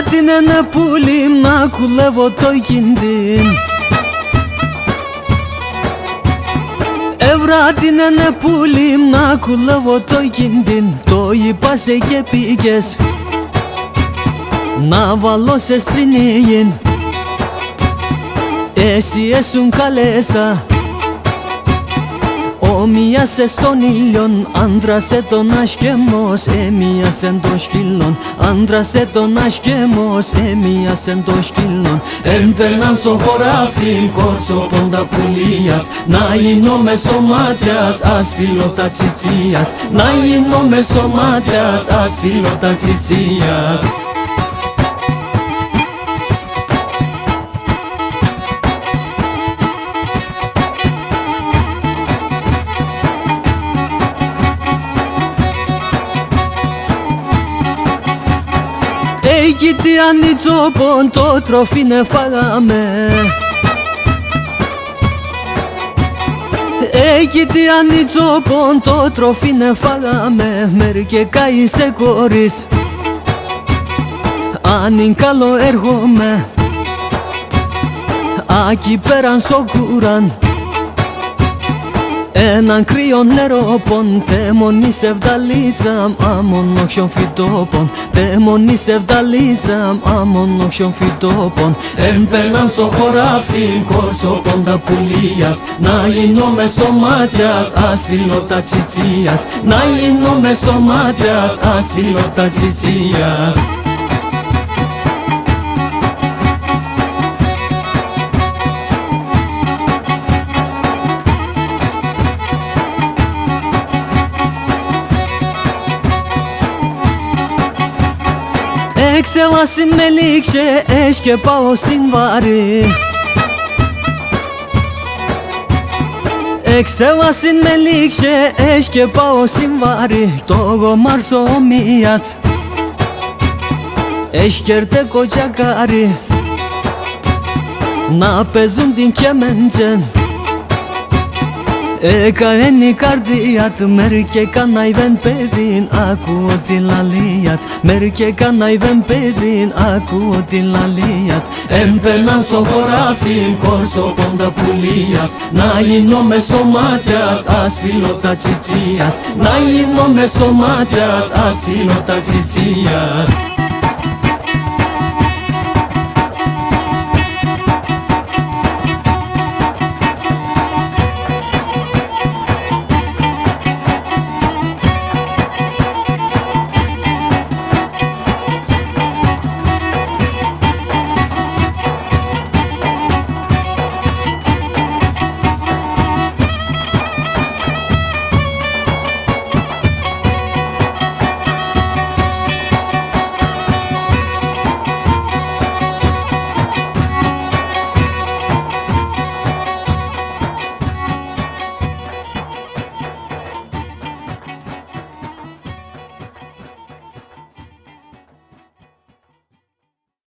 Ευράτη ένα πουλί να κουλεύω το κιντίν Ευράτη ένα πουλί να κουλεύω το κιντίν Το είπασε και πήγες να βάλω σε στην Εσύ έσουν καλέσα Ομοίασε στον ήλιον, άντρασε τον ασκεμός Έμοιασε τον σκύλον, άντρασε τον ασκεμός Έμοιασε τον σκύλον Έμπαιναν στο χωράφι, κόρσο πόντα πουλίας. Να γίνω μεσομάτιας, ασφύλλο τα τσιτσίας. Να γίνω μεσομάτιας, ασφύλλο τα τσιτσίας Εκεί τι ανιτσόπον το τροφίνε φάγαμε Εκεί τι ανιτσόπον το τροφίνε φάγαμε Μερικέ σε κορίς. Αν είναι καλό έρχομαι. Άκη πέραν σοκούραν Έναν κρύο νερό πον τέμονι σε βδαλίτσα Αμον όχιον φυτόπον. Τέμονι σε βδαλίτσα Αμον όχιον φυτόπον. Έμπαιναν στο χωράφι κόρσο τα πουλίας. Να γίνω μες σωμάτιας ασφυλό τα τσιτσίας Να γίνω μες σωμάτιας ασφυλό τα τσιτσίας sevasın melikşe eşke pavosin varı. Ek sevasın melikşe eşke pavosin varı. Togo marso miyat. Eşkerte koca karı Na pezun din kemencen Έκανε η καρδία του Μέρκε κανάιβεν παιδίν Ακούω την λαλίατ. Μέρκε κανάιβεν παιδίν Ακούω την λαλίατ. Έμπαιναν στο χωράφι Κόρσο κοντά πουλίας. Να γίνω με σωμάτιας Ασφύλλο τα τσιτσίας. Να γίνω με σωμάτιας Ασφύλλο τα τσιτσίας